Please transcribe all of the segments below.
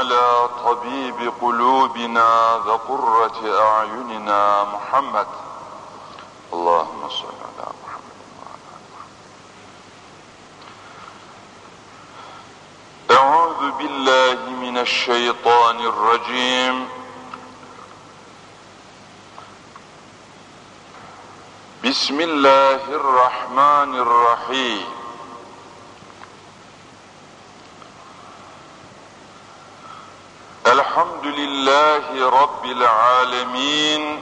على طبيب قلوبنا وقرة أعيننا محمد اللهم صل على محمد وعلى آل محمد أعوذ بالله من الشيطان الرجيم بسم الله الرحمن الرحيم الحمد لله رب العالمين.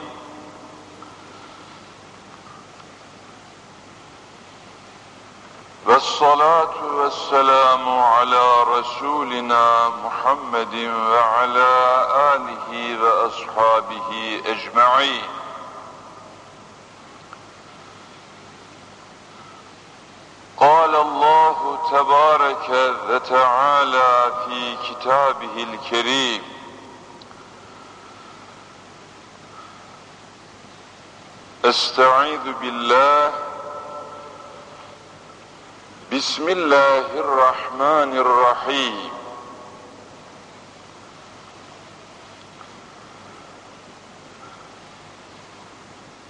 والصلاة والسلام على رسولنا محمد وعلى آله وأصحابه أجمعين. قال الله تبارك وتعالى في كتابه الكريم استعيذ بالله بسم الله الرحمن الرحيم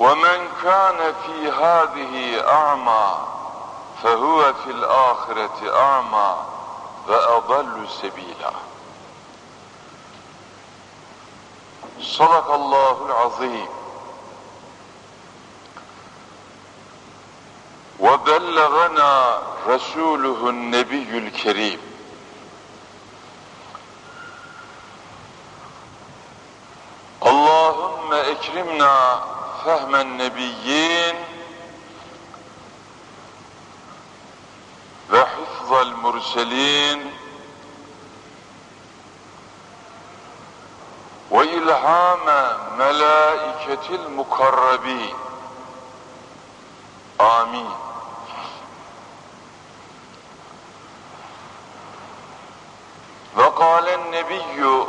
ومن كان في هذه أعمى فهو في الآخرة أعمى وأضل سبيلا. صدق الله العظيم. وبلغنا رسوله النبي الكريم. اللهم أكرمنا fehmen nebiyyin ve hıfzal murselin ve ilhame melaiketil mukarrabin. Amin. Ve kâlen nebiyyü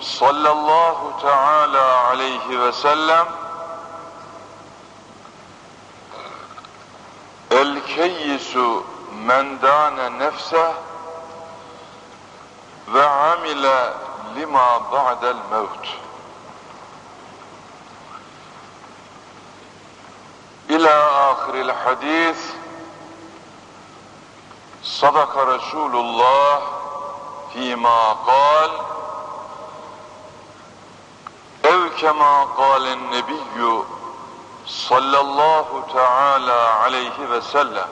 sallallahu teâlâ aleyhi ve sellem الكيس من دان نفسه وعمل لما بعد الموت. إلى آخر الحديث صدق رسول الله فيما قال أو كما قال النبي sallallahu teala aleyhi ve sellem.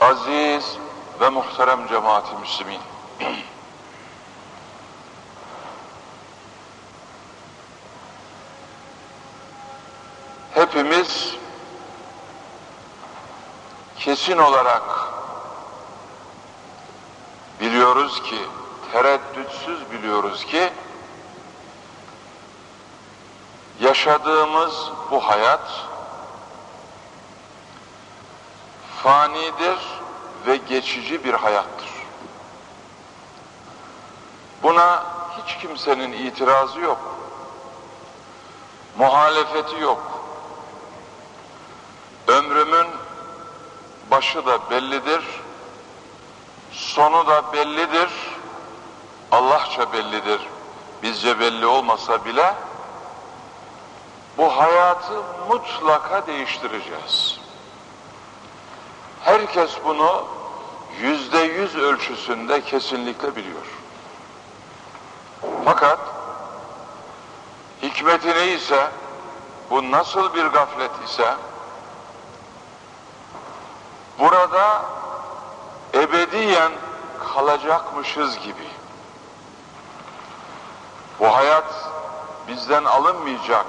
Aziz ve muhterem cemaati müslimin hepimiz kesin olarak biliyoruz ki tereddütsüz biliyoruz ki yaşadığımız bu hayat fanidir ve geçici bir hayattır. Buna hiç kimsenin itirazı yok. Muhalefeti yok. Ömrümün başı da bellidir, sonu da bellidir Allahça bellidir. Bizce belli olmasa bile bu hayatı mutlaka değiştireceğiz. Herkes bunu yüzde yüz ölçüsünde kesinlikle biliyor. Fakat hikmeti neyse, bu nasıl bir gaflet ise, burada ebediyen kalacakmışız gibi bu hayat bizden alınmayacak,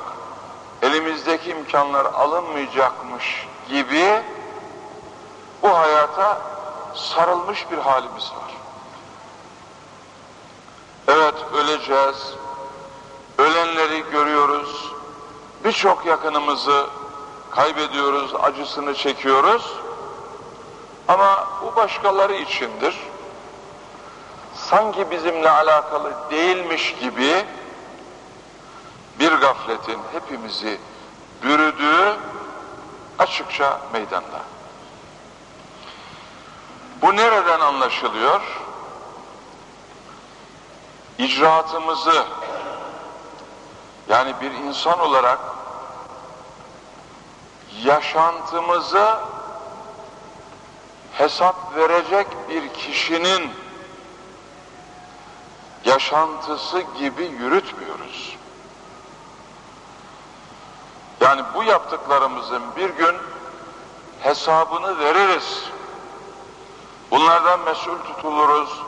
elimizdeki imkanlar alınmayacakmış gibi bu hayata sarılmış bir halimiz var. Evet öleceğiz, ölenleri görüyoruz, birçok yakınımızı kaybediyoruz, acısını çekiyoruz. Ama bu başkaları içindir. Sanki bizimle alakalı değilmiş gibi bir gafletin hepimizi bürüdüğü açıkça meydanda. Bu nereden anlaşılıyor? İcraatımızı yani bir insan olarak yaşantımızı hesap verecek bir kişinin yaşantısı gibi yürütmüyoruz. Yani bu yaptıklarımızın bir gün hesabını veririz. Bunlardan mesul tutuluruz.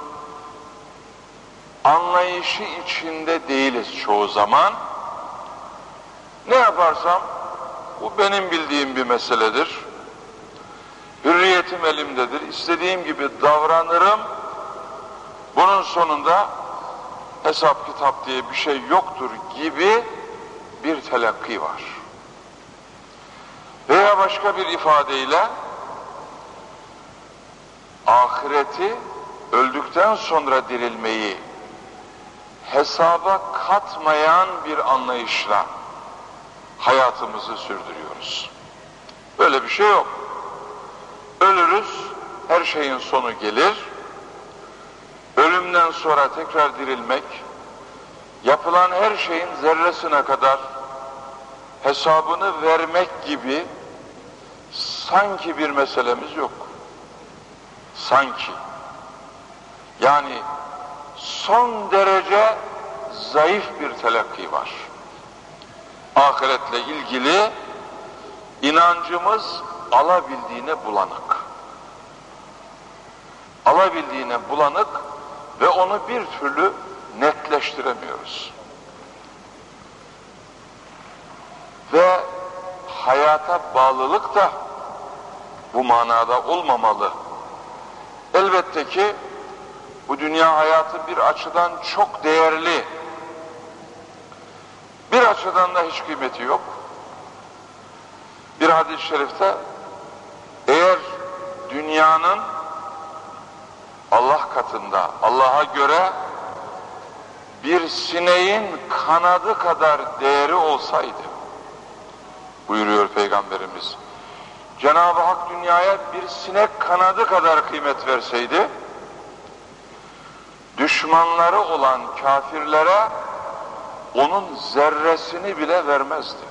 Anlayışı içinde değiliz çoğu zaman. Ne yaparsam bu benim bildiğim bir meseledir. Hürriyetim elimdedir. İstediğim gibi davranırım. Bunun sonunda hesap kitap diye bir şey yoktur gibi bir telakki var. Veya başka bir ifadeyle ahireti öldükten sonra dirilmeyi hesaba katmayan bir anlayışla hayatımızı sürdürüyoruz. Böyle bir şey yok. Ölürüz, her şeyin sonu gelir. Ölümden sonra tekrar dirilmek, yapılan her şeyin zerresine kadar hesabını vermek gibi sanki bir meselemiz yok. Sanki. Yani son derece zayıf bir telakki var. Ahiretle ilgili inancımız alabildiğine bulanık. Alabildiğine bulanık ve onu bir türlü netleştiremiyoruz. Ve hayata bağlılık da bu manada olmamalı. Elbette ki bu dünya hayatı bir açıdan çok değerli. Bir açıdan da hiç kıymeti yok. Bir hadis-i şerifte eğer dünyanın katında Allah'a göre bir sineğin kanadı kadar değeri olsaydı buyuruyor Peygamberimiz. Cenab-ı Hak dünyaya bir sinek kanadı kadar kıymet verseydi düşmanları olan kafirlere onun zerresini bile vermezdi.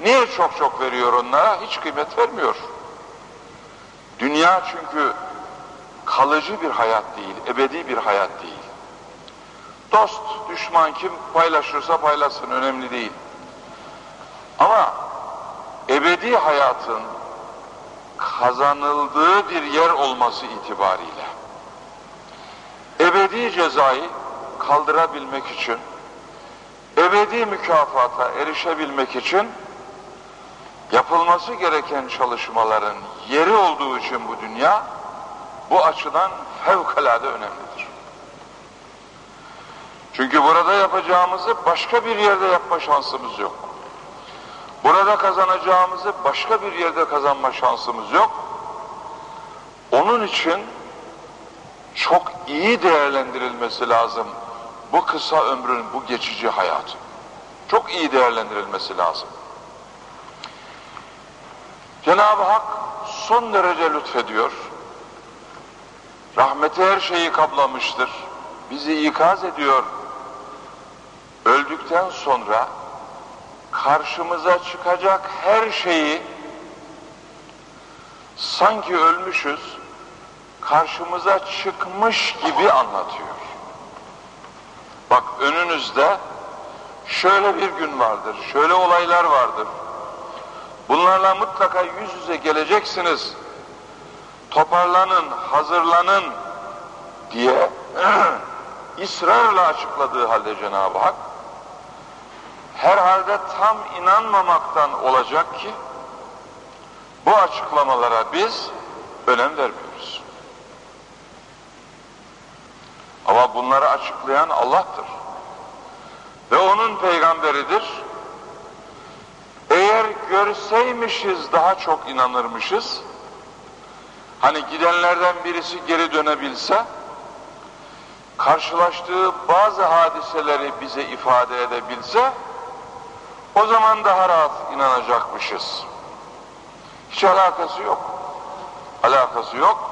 Niye çok çok veriyor onlara? Hiç kıymet vermiyor. Dünya çünkü kalıcı bir hayat değil, ebedi bir hayat değil. Dost, düşman kim paylaşırsa paylaşsın, önemli değil. Ama ebedi hayatın kazanıldığı bir yer olması itibariyle ebedi cezayı kaldırabilmek için ebedi mükafata erişebilmek için yapılması gereken çalışmaların yeri olduğu için bu dünya bu açıdan fevkalade önemlidir. Çünkü burada yapacağımızı başka bir yerde yapma şansımız yok. Burada kazanacağımızı başka bir yerde kazanma şansımız yok. Onun için çok iyi değerlendirilmesi lazım bu kısa ömrün, bu geçici hayatı. Çok iyi değerlendirilmesi lazım. Cenab-ı Hak son derece lütfediyor. Rahmeti her şeyi kaplamıştır. Bizi ikaz ediyor. Öldükten sonra karşımıza çıkacak her şeyi sanki ölmüşüz, karşımıza çıkmış gibi anlatıyor. Bak önünüzde şöyle bir gün vardır, şöyle olaylar vardır. Bunlarla mutlaka yüz yüze geleceksiniz. Toparlanın, hazırlanın diye ısrarla açıkladığı halde Cenab-ı Hak herhalde tam inanmamaktan olacak ki bu açıklamalara biz önem vermiyoruz. Ama bunları açıklayan Allah'tır. Ve onun peygamberidir. Eğer görseymişiz daha çok inanırmışız. Hani gidenlerden birisi geri dönebilse, karşılaştığı bazı hadiseleri bize ifade edebilse, o zaman daha rahat inanacakmışız. Hiç alakası yok. Alakası yok.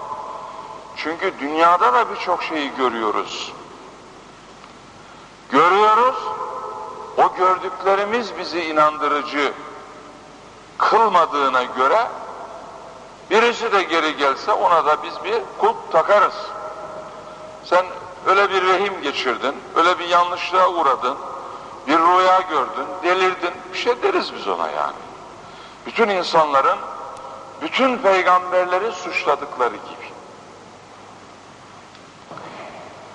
Çünkü dünyada da birçok şeyi görüyoruz. Görüyoruz, o gördüklerimiz bizi inandırıcı kılmadığına göre birisi de geri gelse ona da biz bir kulp takarız. Sen öyle bir vehim geçirdin, öyle bir yanlışlığa uğradın, bir rüya gördün, delirdin, bir şey deriz biz ona yani. Bütün insanların, bütün peygamberleri suçladıkları gibi.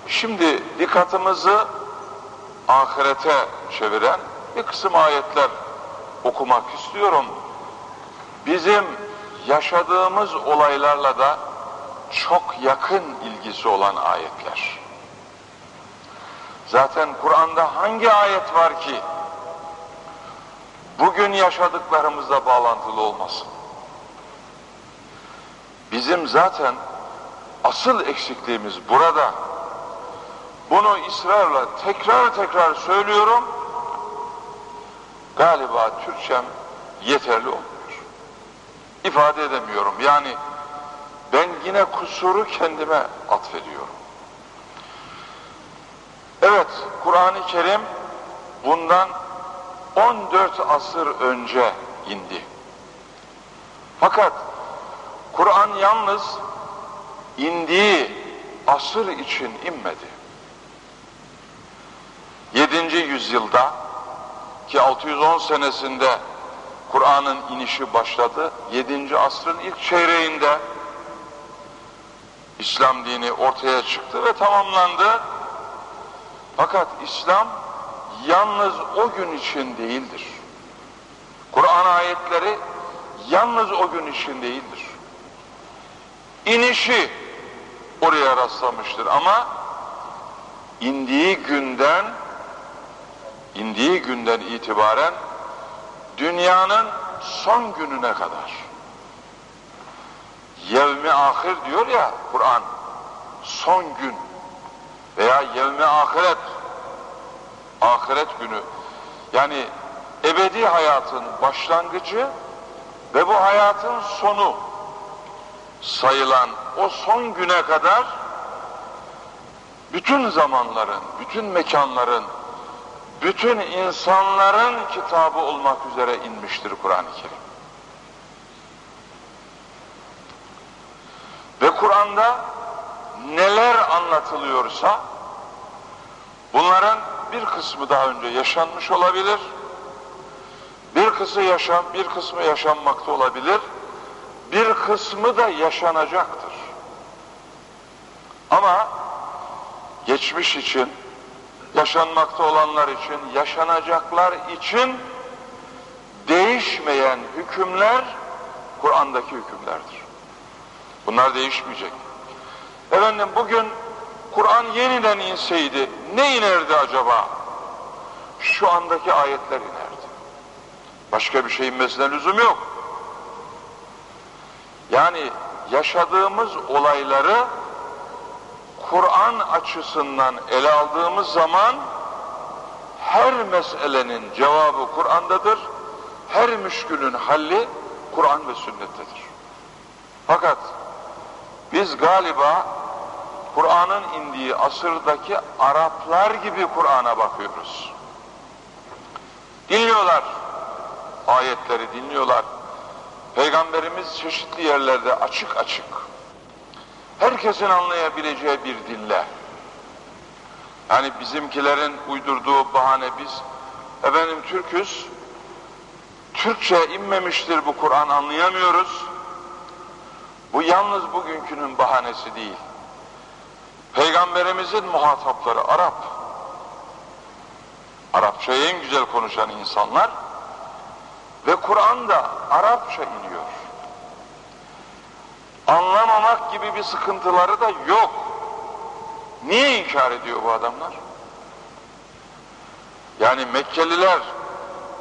Şimdi dikkatimizi ahirete çeviren bir kısım ayetler okumak istiyorum. Bizim yaşadığımız olaylarla da çok yakın ilgisi olan ayetler. Zaten Kur'an'da hangi ayet var ki bugün yaşadıklarımızla bağlantılı olmasın? Bizim zaten asıl eksikliğimiz burada. Bunu ısrarla tekrar tekrar söylüyorum. Galiba Türkçem yeterli olmuyor. İfade edemiyorum. Yani ben yine kusuru kendime atfediyorum. Evet, Kur'an-ı Kerim bundan 14 asır önce indi. Fakat Kur'an yalnız indiği asır için inmedi. 7. yüzyılda ki 610 senesinde Kur'an'ın inişi başladı. 7. asrın ilk çeyreğinde İslam dini ortaya çıktı ve tamamlandı. Fakat İslam yalnız o gün için değildir. Kur'an ayetleri yalnız o gün için değildir. İnişi oraya rastlamıştır ama indiği günden indiği günden itibaren dünyanın son gününe kadar. Yevmi ahir diyor ya Kur'an son gün veya yevmi ahiret ahiret günü. Yani ebedi hayatın başlangıcı ve bu hayatın sonu. Sayılan o son güne kadar bütün zamanların, bütün mekanların, bütün insanların kitabı olmak üzere inmiştir Kur'an-ı Kerim. Ve Kur'an'da neler anlatılıyorsa bunların bir kısmı daha önce yaşanmış olabilir. Bir kısmı yaşam, bir kısmı yaşanmakta olabilir. Bir kısmı da yaşanacaktır. Ama geçmiş için, yaşanmakta olanlar için, yaşanacaklar için değişmeyen hükümler Kur'an'daki hükümlerdir. Bunlar değişmeyecek. Efendim bugün Kur'an yeniden inseydi ne inerdi acaba? Şu andaki ayetler inerdi. Başka bir şey inmesine lüzum yok. Yani yaşadığımız olayları Kur'an açısından ele aldığımız zaman her meselenin cevabı Kur'an'dadır. Her müşkülün halli Kur'an ve sünnettedir. Fakat biz galiba Kur'an'ın indiği asırdaki Araplar gibi Kur'an'a bakıyoruz. Dinliyorlar. Ayetleri dinliyorlar. Peygamberimiz çeşitli yerlerde açık açık herkesin anlayabileceği bir dille. Yani bizimkilerin uydurduğu bahane biz. Efendim Türküz Türkçe inmemiştir bu Kur'an anlayamıyoruz. Bu yalnız bugünkünün bahanesi değil. Peygamberimizin muhatapları Arap. Arapçayı en güzel konuşan insanlar ve Kur'an da Arapça iniyor Anlamamak gibi bir sıkıntıları da yok. Niye inkar ediyor bu adamlar? Yani Mekkeliler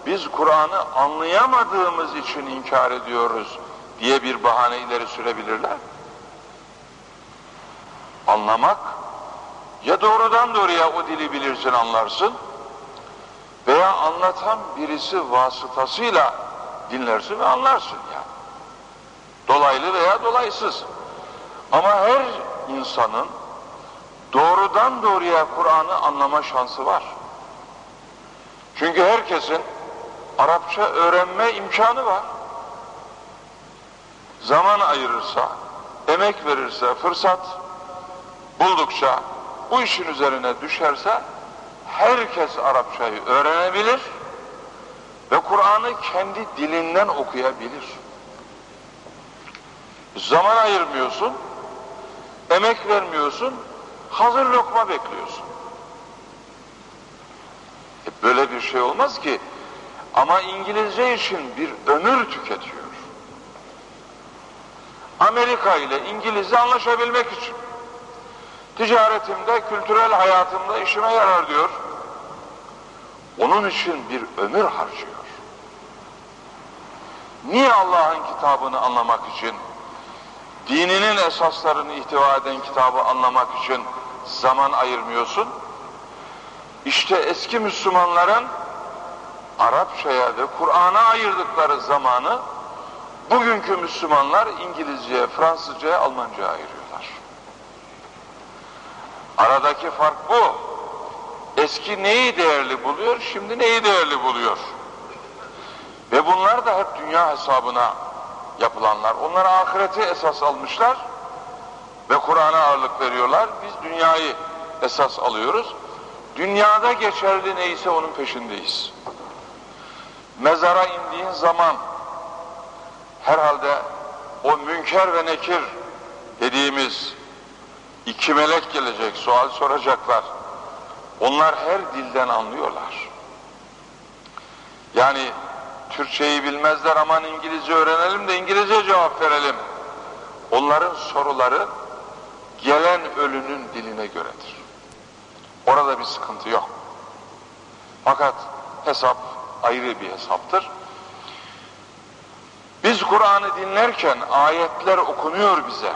biz Kur'an'ı anlayamadığımız için inkar ediyoruz diye bir bahane ileri sürebilirler. Anlamak ya doğrudan doğruya o dili bilirsin anlarsın veya anlatan birisi vasıtasıyla dinlersin ve anlarsın yani. Dolaylı veya dolaysız. Ama her insanın doğrudan doğruya Kur'an'ı anlama şansı var. Çünkü herkesin Arapça öğrenme imkanı var. Zaman ayırırsa, emek verirse, fırsat buldukça bu işin üzerine düşerse herkes Arapçayı öğrenebilir ve Kur'an'ı kendi dilinden okuyabilir. Zaman ayırmıyorsun, emek vermiyorsun, hazır lokma bekliyorsun. E böyle bir şey olmaz ki. Ama İngilizce için bir ömür tüketiyor. Amerika ile İngilizce anlaşabilmek için. Ticaretimde, kültürel hayatımda işime yarar diyor. Onun için bir ömür harcıyor. Niye Allah'ın kitabını anlamak için, dininin esaslarını ihtiva eden kitabı anlamak için zaman ayırmıyorsun? İşte eski Müslümanların Arapçaya ve Kur'an'a ayırdıkları zamanı bugünkü Müslümanlar İngilizceye, Fransızcaya, Almanca'ya ayırıyorlar. Aradaki fark bu. Eski neyi değerli buluyor, şimdi neyi değerli buluyor? Ve bunlar da hep dünya hesabına yapılanlar. Onlar ahireti esas almışlar ve Kur'an'a ağırlık veriyorlar. Biz dünyayı esas alıyoruz. Dünyada geçerli neyse onun peşindeyiz. Mezara indiğin zaman herhalde o münker ve nekir dediğimiz iki melek gelecek, sual soracaklar. Onlar her dilden anlıyorlar. Yani Türkçeyi bilmezler aman İngilizce öğrenelim de İngilizce cevap verelim. Onların soruları gelen ölünün diline göredir. Orada bir sıkıntı yok. Fakat hesap ayrı bir hesaptır. Biz Kur'an'ı dinlerken ayetler okunuyor bize.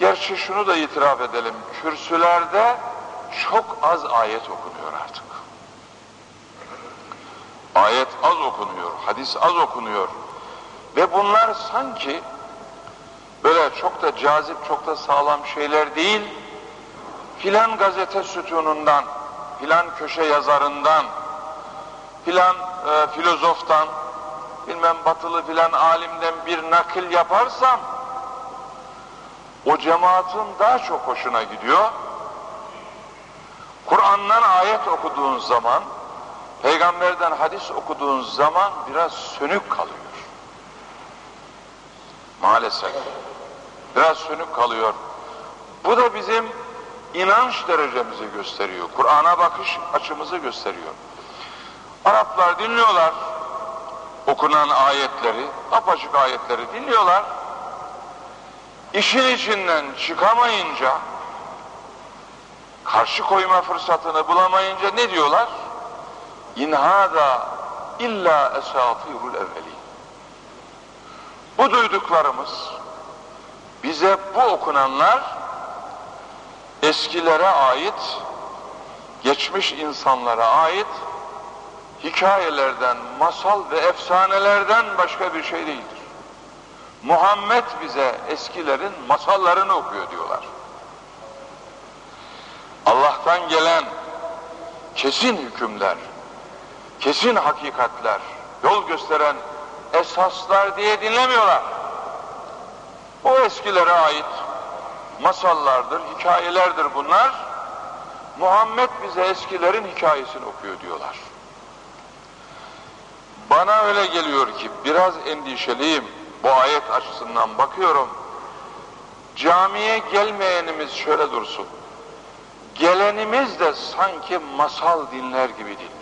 Gerçi şunu da itiraf edelim. Kürsülerde çok az ayet okunuyor artık. Ayet az okunuyor, hadis az okunuyor. Ve bunlar sanki böyle çok da cazip, çok da sağlam şeyler değil, filan gazete sütunundan, filan köşe yazarından, filan e, filozoftan, bilmem batılı filan alimden bir nakil yaparsam, o cemaatin daha çok hoşuna gidiyor. Kur'an'dan ayet okuduğun zaman, peygamberden hadis okuduğun zaman biraz sönük kalıyor. Maalesef. Biraz sönük kalıyor. Bu da bizim inanç derecemizi gösteriyor. Kur'an'a bakış açımızı gösteriyor. Araplar dinliyorlar okunan ayetleri, apaçık ayetleri dinliyorlar. İşin içinden çıkamayınca, karşı koyma fırsatını bulamayınca ne diyorlar? İnhada illa esatirul evveli. Bu duyduklarımız, bize bu okunanlar eskilere ait, geçmiş insanlara ait hikayelerden, masal ve efsanelerden başka bir şey değildir. Muhammed bize eskilerin masallarını okuyor diyorlar. Allah'tan gelen kesin hükümler, kesin hakikatler, yol gösteren esaslar diye dinlemiyorlar. O eskilere ait masallardır, hikayelerdir bunlar. Muhammed bize eskilerin hikayesini okuyor diyorlar. Bana öyle geliyor ki biraz endişeliyim bu ayet açısından bakıyorum. Camiye gelmeyenimiz şöyle dursun. Gelenimiz de sanki masal dinler gibi dinliyor.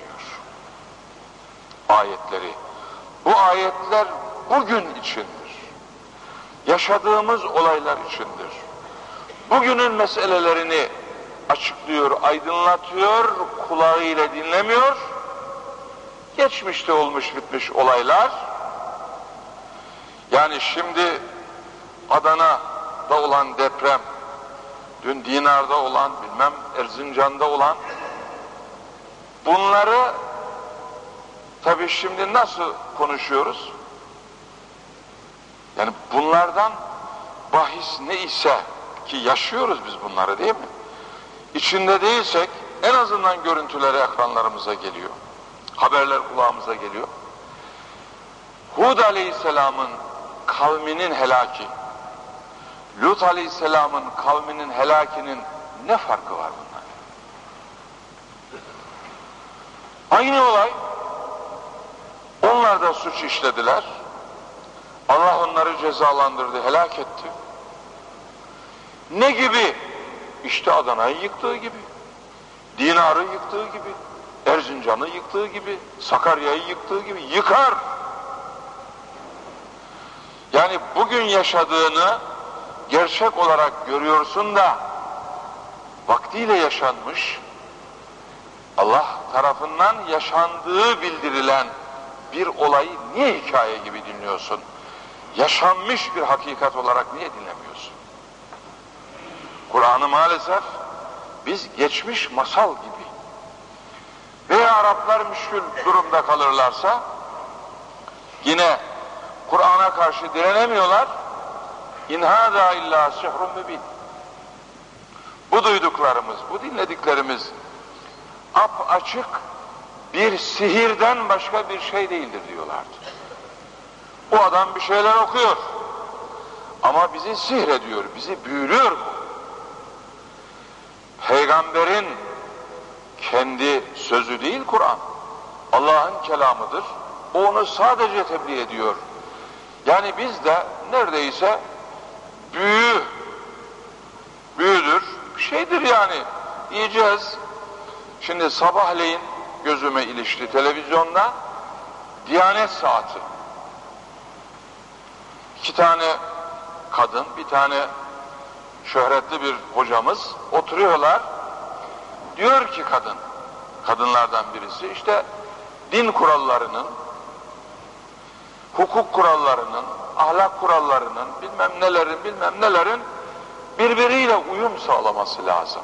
Ayetleri. Bu ayetler bugün içindir. yaşadığımız olaylar içindir. Bugünün meselelerini açıklıyor, aydınlatıyor, kulağıyla dinlemiyor. Geçmişte olmuş bitmiş olaylar. Yani şimdi Adana'da olan deprem, dün Dinar'da olan, bilmem Erzincan'da olan bunları tabii şimdi nasıl konuşuyoruz? Yani bunlardan bahis ne ise ki yaşıyoruz biz bunları değil mi? İçinde değilsek en azından görüntüleri ekranlarımıza geliyor. Haberler kulağımıza geliyor. Hud Aleyhisselam'ın kavminin helaki, Lut Aleyhisselam'ın kavminin helakinin ne farkı var bunlar? Aynı olay. Onlar da suç işlediler. Allah onları cezalandırdı, helak etti. Ne gibi? İşte Adana'yı yıktığı gibi, Dinar'ı yıktığı gibi, Erzincan'ı yıktığı gibi, Sakarya'yı yıktığı gibi yıkar. Yani bugün yaşadığını gerçek olarak görüyorsun da vaktiyle yaşanmış, Allah tarafından yaşandığı bildirilen bir olayı niye hikaye gibi dinliyorsun? Yaşanmış bir hakikat olarak niye dinlemiyorsun? Kur'an'ı maalesef biz geçmiş masal gibi veya Araplar müşkül durumda kalırlarsa yine Kur'an'a karşı direnemiyorlar. İn hâzâ illâ sihrun mübin. Bu duyduklarımız, bu dinlediklerimiz ap açık bir sihirden başka bir şey değildir diyorlardı. Bu adam bir şeyler okuyor. Ama bizi sihrediyor, bizi büyülüyor bu. Peygamberin kendi sözü değil Kur'an. Allah'ın kelamıdır. O onu sadece tebliğ ediyor. Yani biz de neredeyse büyü, büyüdür, bir şeydir yani. Diyeceğiz. Şimdi sabahleyin gözüme ilişti televizyonda Diyanet saati. İki tane kadın, bir tane şöhretli bir hocamız oturuyorlar. Diyor ki kadın, kadınlardan birisi işte din kurallarının, hukuk kurallarının, ahlak kurallarının, bilmem nelerin, bilmem nelerin birbiriyle uyum sağlaması lazım.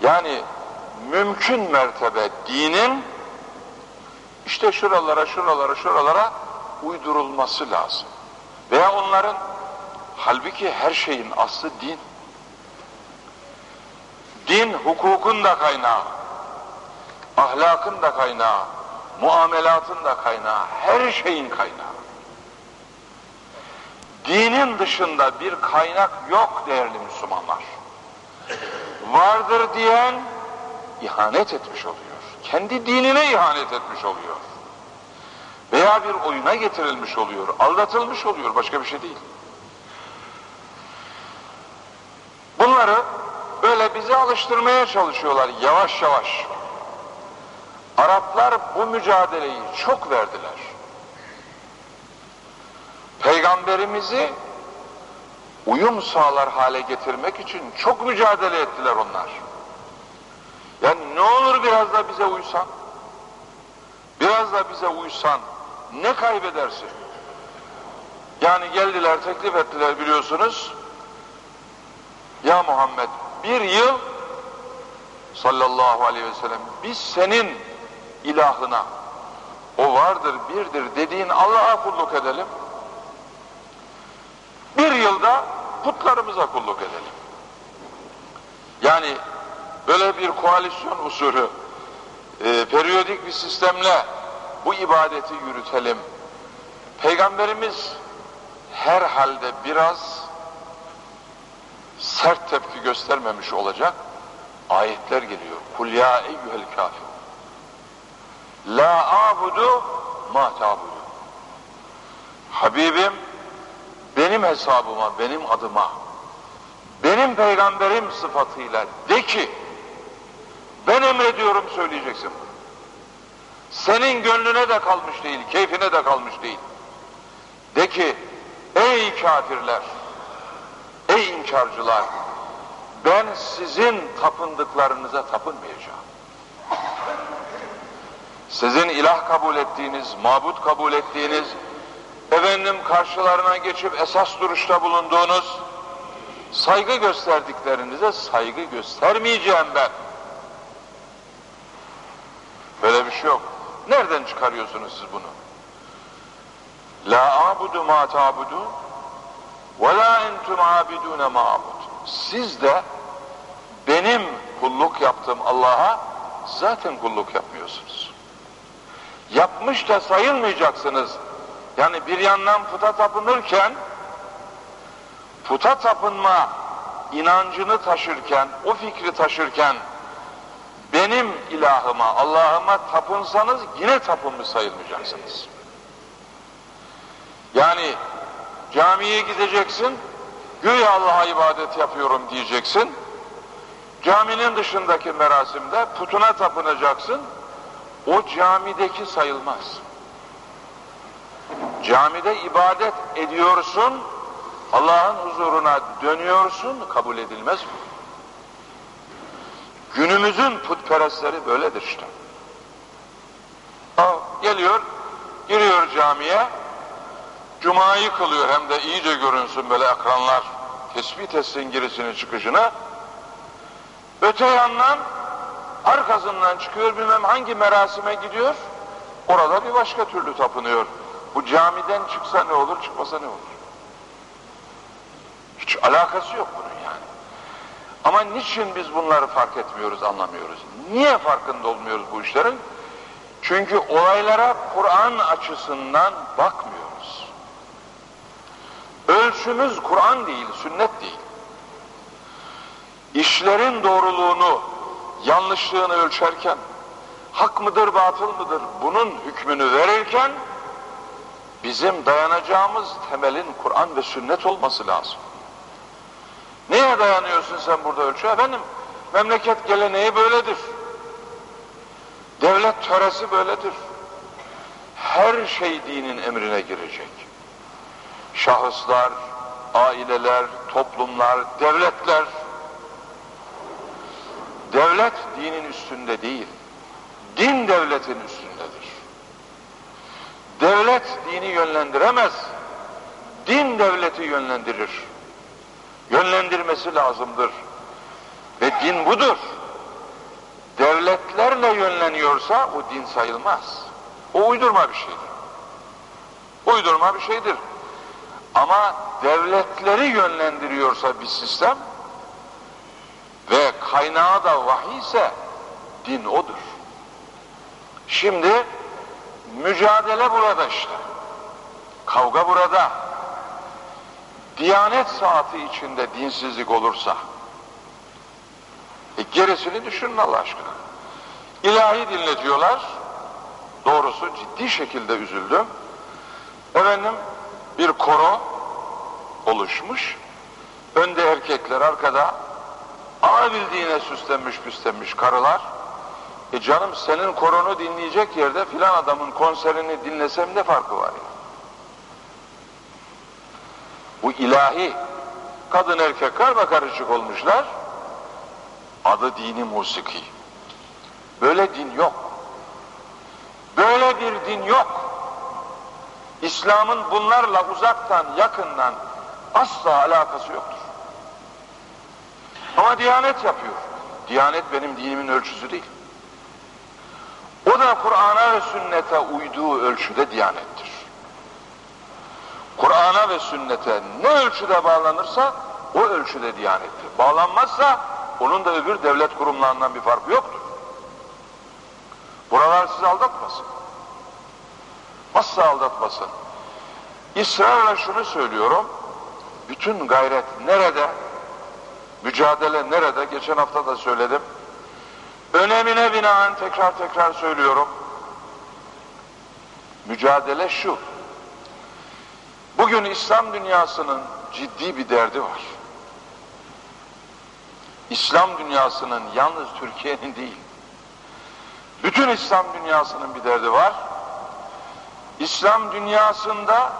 Yani mümkün mertebe dinin işte şuralara, şuralara, şuralara uydurulması lazım. Veya onların halbuki her şeyin aslı din. Din hukukun da kaynağı, ahlakın da kaynağı, muamelatın da kaynağı, her şeyin kaynağı. Dinin dışında bir kaynak yok değerli Müslümanlar. Vardır diyen ihanet etmiş oluyor. Kendi dinine ihanet etmiş oluyor. Veya bir oyuna getirilmiş oluyor, aldatılmış oluyor, başka bir şey değil. Bunları böyle bize alıştırmaya çalışıyorlar yavaş yavaş. Araplar bu mücadeleyi çok verdiler. Peygamberimizi uyum sağlar hale getirmek için çok mücadele ettiler onlar. Yani ne olur biraz da bize uysan, biraz da bize uysan ne kaybedersin? Yani geldiler teklif ettiler biliyorsunuz. Ya Muhammed bir yıl sallallahu aleyhi ve sellem biz senin ilahına o vardır birdir dediğin Allah'a kulluk edelim. Bir yılda putlarımıza kulluk edelim. Yani böyle bir koalisyon usulü e, periyodik bir sistemle bu ibadeti yürütelim. Peygamberimiz herhalde biraz sert tepki göstermemiş olacak ayetler geliyor. Kul ya eyyuhel kafir. La abudu ma tabudu. Habibim benim hesabıma, benim adıma, benim peygamberim sıfatıyla de ki ben emrediyorum söyleyeceksin. Senin gönlüne de kalmış değil, keyfine de kalmış değil. De ki ey kafirler! Ey inkarcılar! Ben sizin tapındıklarınıza tapınmayacağım. Sizin ilah kabul ettiğiniz, mabut kabul ettiğiniz, efendim karşılarına geçip esas duruşta bulunduğunuz, saygı gösterdiklerinize saygı göstermeyeceğim ben. Böyle bir şey yok. Nereden çıkarıyorsunuz siz bunu? La abudu ma ta'budun ve la entum abidune ma abud. Siz de benim kulluk yaptığım Allah'a zaten kulluk yapmıyorsunuz. Yapmış da sayılmayacaksınız. Yani bir yandan puta tapınırken puta tapınma inancını taşırken, o fikri taşırken benim ilahıma, Allah'ıma tapınsanız yine tapınmış sayılmayacaksınız. Yani camiye gideceksin, güya Allah'a ibadet yapıyorum diyeceksin. Caminin dışındaki merasimde putuna tapınacaksın. O camideki sayılmaz. Camide ibadet ediyorsun, Allah'ın huzuruna dönüyorsun, kabul edilmez bu. Günümüzün putperestleri böyledir işte. Aa, geliyor, giriyor camiye, Cuma'yı kılıyor hem de iyice görünsün böyle ekranlar tespit etsin girisini çıkışını. Öte yandan arkasından çıkıyor bilmem hangi merasime gidiyor. Orada bir başka türlü tapınıyor. Bu camiden çıksa ne olur çıkmasa ne olur? Hiç alakası yok bunun. Ama niçin biz bunları fark etmiyoruz, anlamıyoruz? Niye farkında olmuyoruz bu işlerin? Çünkü olaylara Kur'an açısından bakmıyoruz. Ölçümüz Kur'an değil, sünnet değil. İşlerin doğruluğunu, yanlışlığını ölçerken, hak mıdır, batıl mıdır bunun hükmünü verirken, bizim dayanacağımız temelin Kur'an ve sünnet olması lazım. Neye dayanıyorsun sen burada ölçü? Efendim, memleket geleneği böyledir. Devlet töresi böyledir. Her şey dinin emrine girecek. Şahıslar, aileler, toplumlar, devletler. Devlet dinin üstünde değil. Din devletin üstündedir. Devlet dini yönlendiremez. Din devleti yönlendirir. Yönlendirmesi lazımdır. Ve din budur. Devletlerle yönleniyorsa o din sayılmaz. O uydurma bir şeydir. Uydurma bir şeydir. Ama devletleri yönlendiriyorsa bir sistem ve kaynağı da vahiy ise din odur. Şimdi mücadele burada işte. Kavga burada. Diyanet saati içinde dinsizlik olursa e gerisini düşünün Allah aşkına. İlahi dinletiyorlar. Doğrusu ciddi şekilde üzüldüm. Efendim bir koro oluşmuş. Önde erkekler, arkada alabildiğine süslenmiş püslenmiş karılar. E canım senin koronu dinleyecek yerde filan adamın konserini dinlesem ne farkı var ya? Bu ilahi kadın erkek karma karışık olmuşlar. Adı dini musiki. Böyle din yok. Böyle bir din yok. İslam'ın bunlarla uzaktan, yakından asla alakası yoktur. Ama Diyanet yapıyor. Diyanet benim dinimin ölçüsü değil. O da Kur'an'a ve sünnete uyduğu ölçüde Diyanettir. Kur'an'a ve sünnete ne ölçüde bağlanırsa o ölçüde Diyanettir. Bağlanmazsa onun da öbür devlet kurumlarından bir farkı yoktur. Buralar sizi aldatmasın. Asla aldatmasın. İsrarla şunu söylüyorum. Bütün gayret nerede? Mücadele nerede? Geçen hafta da söyledim. Önemine binaen tekrar tekrar söylüyorum. Mücadele şu. Bugün İslam dünyasının ciddi bir derdi var. İslam dünyasının yalnız Türkiye'nin değil. Bütün İslam dünyasının bir derdi var. İslam dünyasında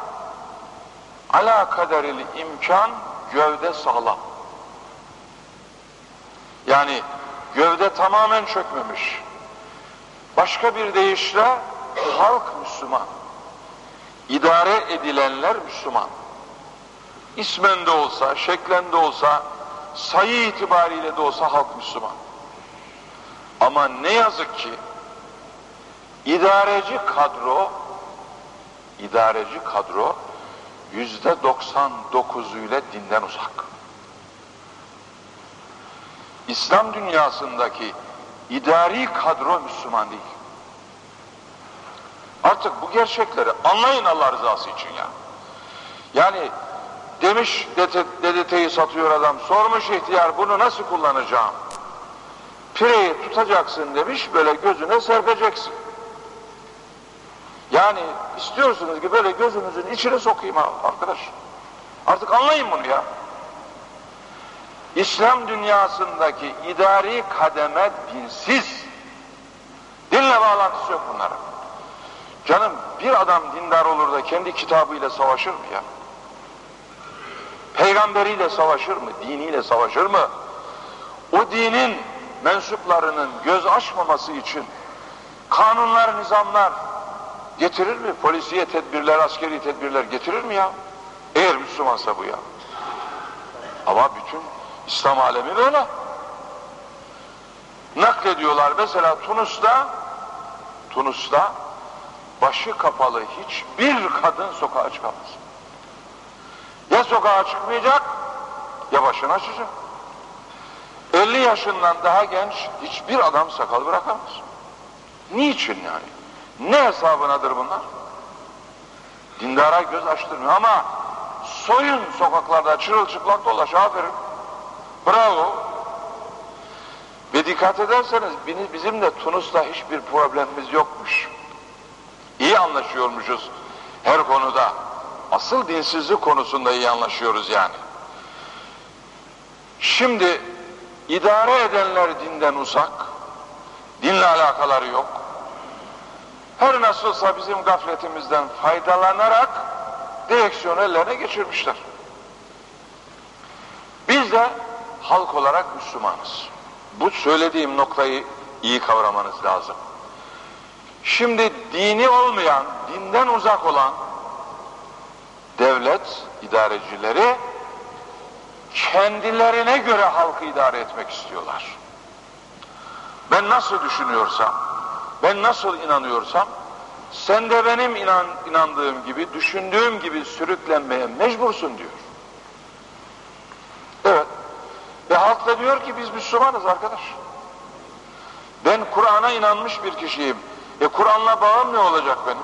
ala kaderil imkan gövde sağlam. Yani gövde tamamen çökmemiş. Başka bir deyişle halk Müslüman. İdare edilenler Müslüman. İsmen de olsa, şeklen de olsa, sayı itibariyle de olsa halk Müslüman. Ama ne yazık ki idareci kadro idareci kadro yüzde 99'uyla dinden uzak. İslam dünyasındaki idari kadro Müslüman değil. Artık bu gerçekleri anlayın Allah rızası için ya. Yani demiş DDT'yi satıyor adam, sormuş ihtiyar bunu nasıl kullanacağım? Pireyi tutacaksın demiş, böyle gözüne serpeceksin. Yani istiyorsunuz ki böyle gözünüzün içine sokayım arkadaş. Artık anlayın bunu ya. İslam dünyasındaki idari kademe dinsiz. Dinle bağlantısı yok bunların. Canım bir adam dindar olur da kendi kitabıyla savaşır mı ya? Peygamberiyle savaşır mı? Diniyle savaşır mı? O dinin mensuplarının göz açmaması için kanunlar, nizamlar getirir mi? Polisiye tedbirler, askeri tedbirler getirir mi ya? Eğer Müslümansa bu ya. Ama bütün İslam alemi böyle. Naklediyorlar mesela Tunus'ta Tunus'ta başı kapalı hiçbir kadın sokağa çıkamaz. Ya sokağa çıkmayacak ya başını açacak. 50 yaşından daha genç hiçbir adam sakal bırakamaz. Niçin yani? Ne hesabınadır bunlar? Dindara göz açtırmıyor ama soyun sokaklarda çırılçıplak dolaş aferin. Bravo. Ve dikkat ederseniz bizim de Tunus'ta hiçbir problemimiz yokmuş. İyi anlaşıyormuşuz her konuda. Asıl dinsizlik konusunda iyi anlaşıyoruz yani. Şimdi idare edenler dinden uzak, dinle alakaları yok. Her nasılsa bizim gafletimizden faydalanarak direksiyonu ellerine geçirmişler. Biz de halk olarak Müslümanız. Bu söylediğim noktayı iyi kavramanız lazım. Şimdi dini olmayan, dinden uzak olan devlet idarecileri kendilerine göre halkı idare etmek istiyorlar. Ben nasıl düşünüyorsam, ben nasıl inanıyorsam, sen de benim inan, inandığım gibi, düşündüğüm gibi sürüklenmeye mecbursun diyor. Evet. Ve halk da diyor ki biz Müslümanız arkadaş. Ben Kur'an'a inanmış bir kişiyim. E Kur'an'la bağım ne olacak benim?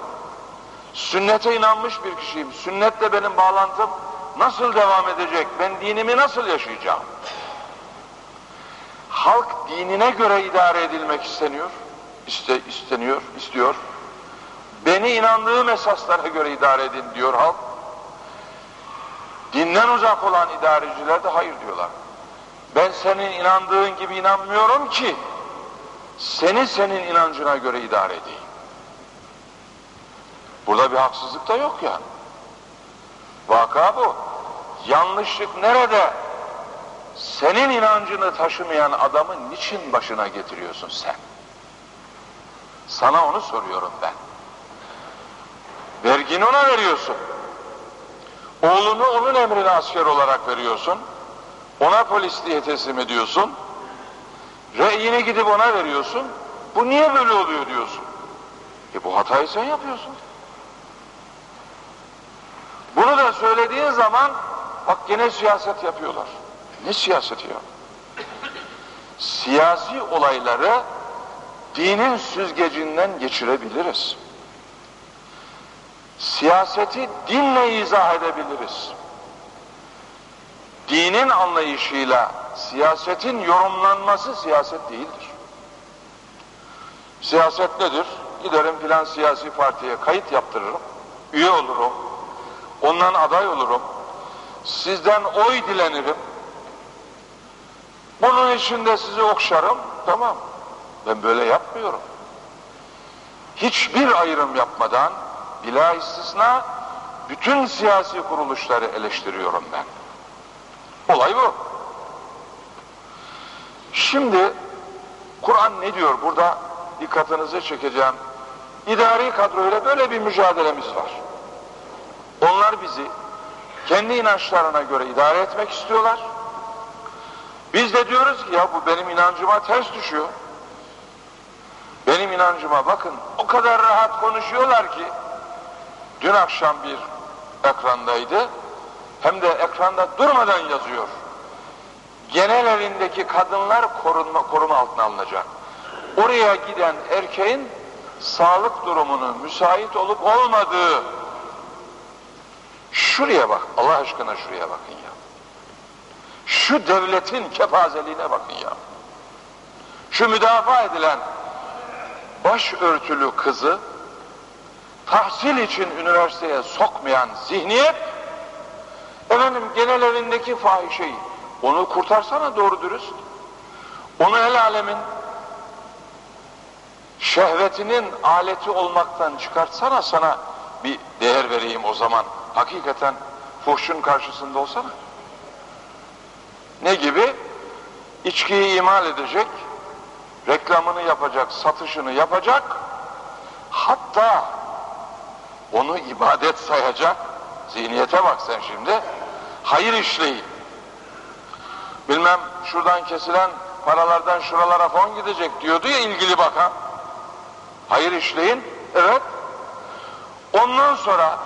Sünnete inanmış bir kişiyim. Sünnetle benim bağlantım nasıl devam edecek? Ben dinimi nasıl yaşayacağım? Halk dinine göre idare edilmek isteniyor. İste, isteniyor, istiyor. Beni inandığım esaslara göre idare edin diyor halk. Dinden uzak olan idareciler de hayır diyorlar. Ben senin inandığın gibi inanmıyorum ki seni senin inancına göre idare edeyim. Burada bir haksızlık da yok yani. Vaka bu. Yanlışlık nerede? Senin inancını taşımayan adamı niçin başına getiriyorsun sen? Sana onu soruyorum ben. Vergini ona veriyorsun. Oğlunu onun emrine asker olarak veriyorsun. Ona polis diye teslim ediyorsun. Reyini gidip ona veriyorsun. Bu niye böyle oluyor diyorsun. E bu hatayı sen yapıyorsun. Bunu da söylediğin zaman bak gene siyaset yapıyorlar. Ne siyaseti ya? Siyasi olayları dinin süzgecinden geçirebiliriz. Siyaseti dinle izah edebiliriz. Dinin anlayışıyla siyasetin yorumlanması siyaset değildir. Siyaset nedir? Giderim filan siyasi partiye kayıt yaptırırım, üye olurum, ondan aday olurum, sizden oy dilenirim, bunun için de sizi okşarım, tamam. Ben böyle yapmıyorum. Hiçbir ayrım yapmadan, bila istisna, bütün siyasi kuruluşları eleştiriyorum ben. Olay bu. Şimdi Kur'an ne diyor? Burada dikkatinizi çekeceğim. İdari kadroyla böyle bir mücadelemiz var. Onlar bizi kendi inançlarına göre idare etmek istiyorlar. Biz de diyoruz ki ya bu benim inancıma ters düşüyor. Benim inancıma bakın o kadar rahat konuşuyorlar ki dün akşam bir ekrandaydı hem de ekranda durmadan yazıyor. Genel evindeki kadınlar korunma, koruma altına alınacak. Oraya giden erkeğin sağlık durumunun müsait olup olmadığı şuraya bak Allah aşkına şuraya bakın ya. Şu devletin kepazeliğine bakın ya. Şu müdafaa edilen başörtülü kızı tahsil için üniversiteye sokmayan zihniyet efendim genel evindeki fahişeyi onu kurtarsana doğru dürüst. Onu el alemin şehvetinin aleti olmaktan çıkartsana sana bir değer vereyim o zaman. Hakikaten fuhşun karşısında olsana. Ne gibi? İçkiyi imal edecek, reklamını yapacak, satışını yapacak, hatta onu ibadet sayacak, zihniyete bak sen şimdi, hayır işleyin. Bilmem şuradan kesilen paralardan şuralara fon gidecek diyordu ya ilgili bakan. Hayır işleyin, evet. Ondan sonra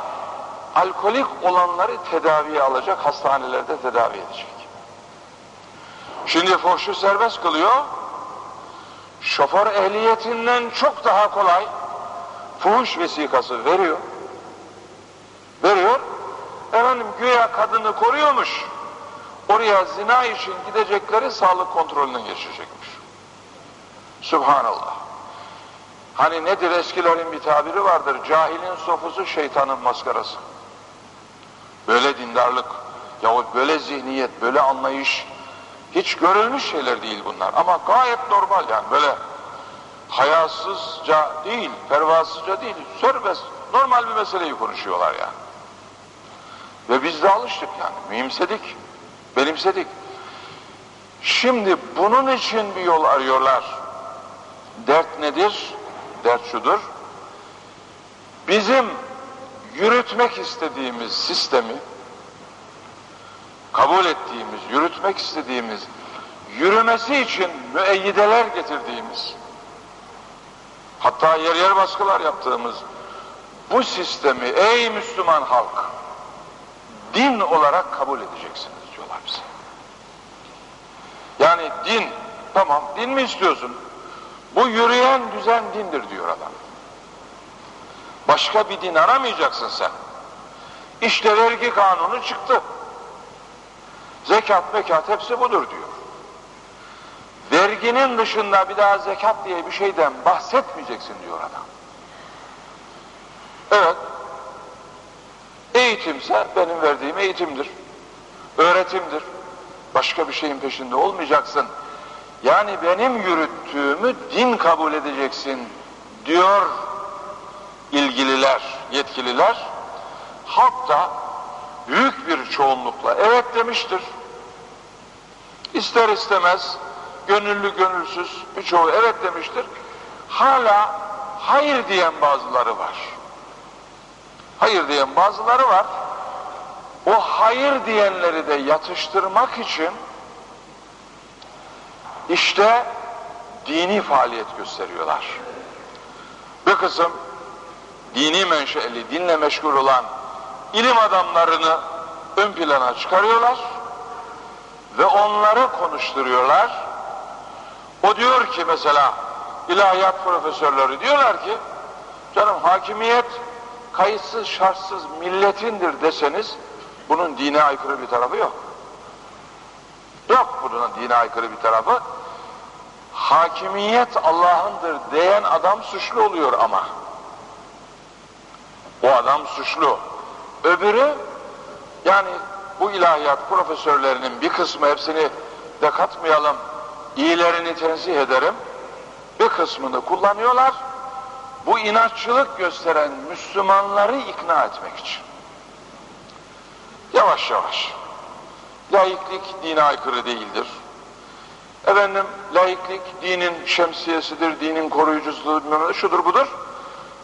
alkolik olanları tedaviye alacak, hastanelerde tedavi edecek. Şimdi fuhşu serbest kılıyor, şoför ehliyetinden çok daha kolay fuhuş vesikası veriyor. Veriyor. Efendim güya kadını koruyormuş. Oraya zina için gidecekleri sağlık kontrolünden geçecekmiş. Subhanallah. Hani nedir eskilerin bir tabiri vardır. Cahilin sofusu şeytanın maskarası. Böyle dindarlık, yahut böyle zihniyet, böyle anlayış hiç görülmüş şeyler değil bunlar. Ama gayet normal yani böyle hayasızca değil, pervasızca değil, serbest, normal bir meseleyi konuşuyorlar yani. Ve biz de alıştık yani, mühimsedik, benimsedik. Şimdi bunun için bir yol arıyorlar. Dert nedir? Dert şudur. Bizim yürütmek istediğimiz sistemi, kabul ettiğimiz, yürütmek istediğimiz, yürümesi için müeyyideler getirdiğimiz, hatta yer yer baskılar yaptığımız bu sistemi ey Müslüman halk din olarak kabul edeceksiniz diyorlar bize. Yani din, tamam din mi istiyorsun? Bu yürüyen düzen dindir diyor adam. Başka bir din aramayacaksın sen. İşte vergi kanunu çıktı. Zekat, mekat hepsi budur diyor. Verginin dışında bir daha zekat diye bir şeyden bahsetmeyeceksin diyor adam. Evet. Eğitimse benim verdiğim eğitimdir. Öğretimdir. Başka bir şeyin peşinde olmayacaksın. Yani benim yürüttüğümü din kabul edeceksin diyor ilgililer, yetkililer. Halk da büyük bir çoğunlukla evet demiştir. İster istemez gönüllü gönülsüz birçoğu evet demiştir. Hala hayır diyen bazıları var. Hayır diyen bazıları var. O hayır diyenleri de yatıştırmak için işte dini faaliyet gösteriyorlar. Bir kısım dini menşeli, dinle meşgul olan ilim adamlarını ön plana çıkarıyorlar ve onları konuşturuyorlar. O diyor ki mesela ilahiyat profesörleri diyorlar ki canım hakimiyet kayıtsız şartsız milletindir deseniz bunun dine aykırı bir tarafı yok. Yok bunun dine aykırı bir tarafı. Hakimiyet Allah'ındır diyen adam suçlu oluyor ama. O adam suçlu. Öbürü yani bu ilahiyat profesörlerinin bir kısmı hepsini de katmayalım iyilerini tenzih ederim bir kısmını kullanıyorlar bu inatçılık gösteren Müslümanları ikna etmek için Yavaş yavaş. Laiklik dine aykırı değildir. Efendim laiklik dinin şemsiyesidir, dinin koruyucusudur, şudur budur.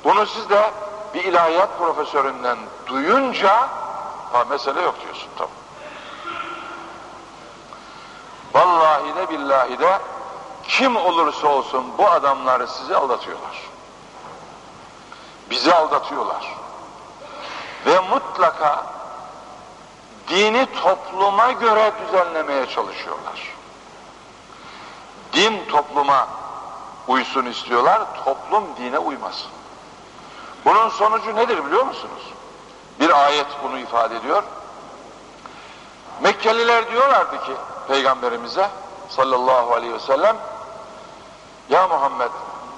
Bunu siz de bir ilahiyat profesöründen duyunca ha mesele yok diyorsun tamam. Vallahi de billahi de kim olursa olsun bu adamları sizi aldatıyorlar. Bizi aldatıyorlar. Ve mutlaka dini topluma göre düzenlemeye çalışıyorlar. Din topluma uysun istiyorlar, toplum dine uymasın. Bunun sonucu nedir biliyor musunuz? Bir ayet bunu ifade ediyor. Mekkeliler diyorlardı ki Peygamberimize sallallahu aleyhi ve sellem Ya Muhammed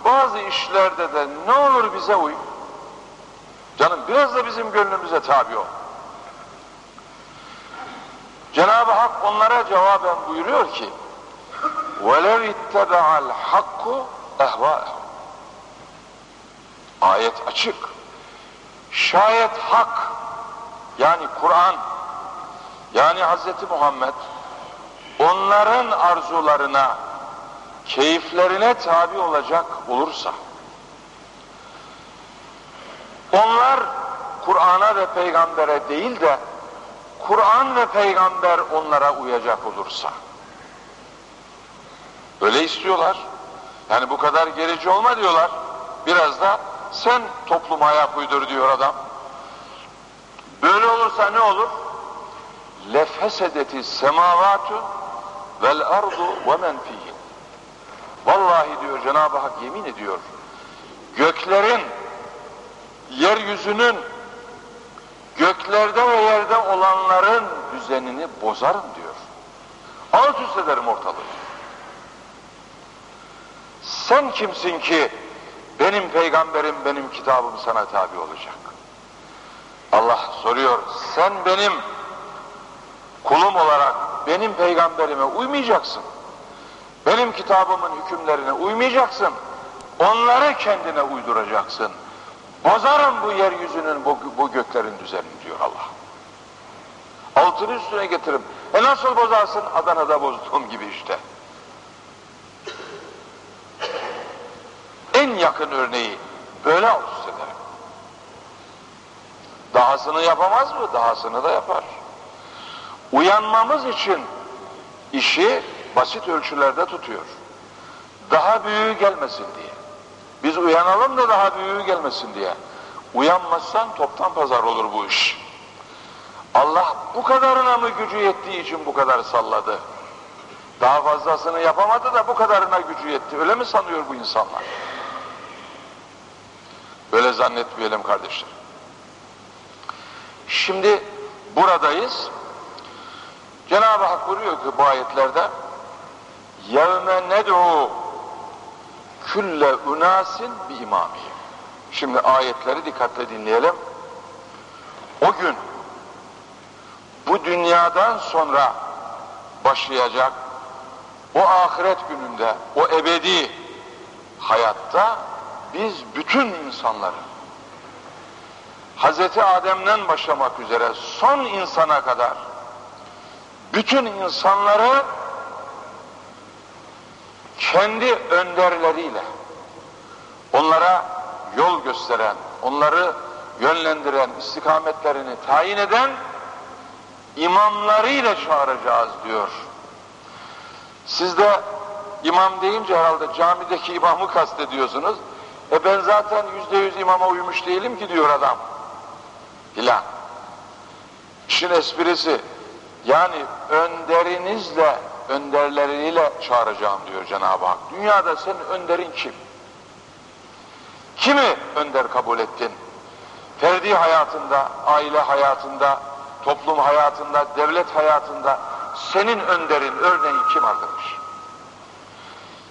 bazı işlerde de ne olur bize uy. Canım biraz da bizim gönlümüze tabi ol. Cenab-ı Hak onlara cevaben buyuruyor ki وَلَوْ اِتَّبَعَ الْحَقُّ اَهْوَاءَهُ Ayet açık. Şayet hak yani Kur'an yani Hz. Muhammed onların arzularına keyiflerine tabi olacak olursa onlar Kur'an'a ve peygambere değil de Kur'an ve peygamber onlara uyacak olursa. Öyle istiyorlar. Yani bu kadar gerici olma diyorlar. Biraz da sen topluma ayak uydur diyor adam. Böyle olursa ne olur? Lefesedeti semavatu vel ardu ve men vallahi diyor Cenab-ı Hak yemin ediyor. Göklerin yeryüzünün göklerde ve yerde olanların düzenini bozarım diyor. Alt üst ederim ortalığı. Sen kimsin ki benim peygamberim, benim kitabım sana tabi olacak? Allah soruyor, sen benim kulum olarak benim peygamberime uymayacaksın. Benim kitabımın hükümlerine uymayacaksın. Onları kendine uyduracaksın. Bozarım bu yeryüzünün, bu, bu göklerin düzenini diyor Allah. Altını üstüne getiririm. E nasıl bozarsın? Adana'da bozduğum gibi işte. En yakın örneği böyle alt üst ederim. Dahasını yapamaz mı? Dahasını da yapar. Uyanmamız için işi basit ölçülerde tutuyor. Daha büyüğü gelmesin diye. Biz uyanalım da daha büyüğü gelmesin diye. Uyanmazsan toptan pazar olur bu iş. Allah bu kadarına mı gücü yettiği için bu kadar salladı? Daha fazlasını yapamadı da bu kadarına gücü yetti. Öyle mi sanıyor bu insanlar? Böyle zannetmeyelim kardeşler. Şimdi buradayız. Cenab-ı Hak buyuruyor ki bu ayetlerde يَوْمَ نَدْعُوا külle unasin bi imamihim. Şimdi ayetleri dikkatle dinleyelim. O gün bu dünyadan sonra başlayacak o ahiret gününde, o ebedi hayatta biz bütün insanları Hz. Adem'den başlamak üzere son insana kadar bütün insanları kendi önderleriyle onlara yol gösteren, onları yönlendiren, istikametlerini tayin eden imamlarıyla çağıracağız diyor. Siz de imam deyince herhalde camideki imamı kastediyorsunuz. E ben zaten yüzde yüz imama uymuş değilim ki diyor adam. Filan. İşin esprisi yani önderinizle önderleriyle çağıracağım diyor Cenab-ı Hak. Dünyada senin önderin kim? Kimi önder kabul ettin? Ferdi hayatında, aile hayatında, toplum hayatında, devlet hayatında senin önderin, örneğin kim arkadaş?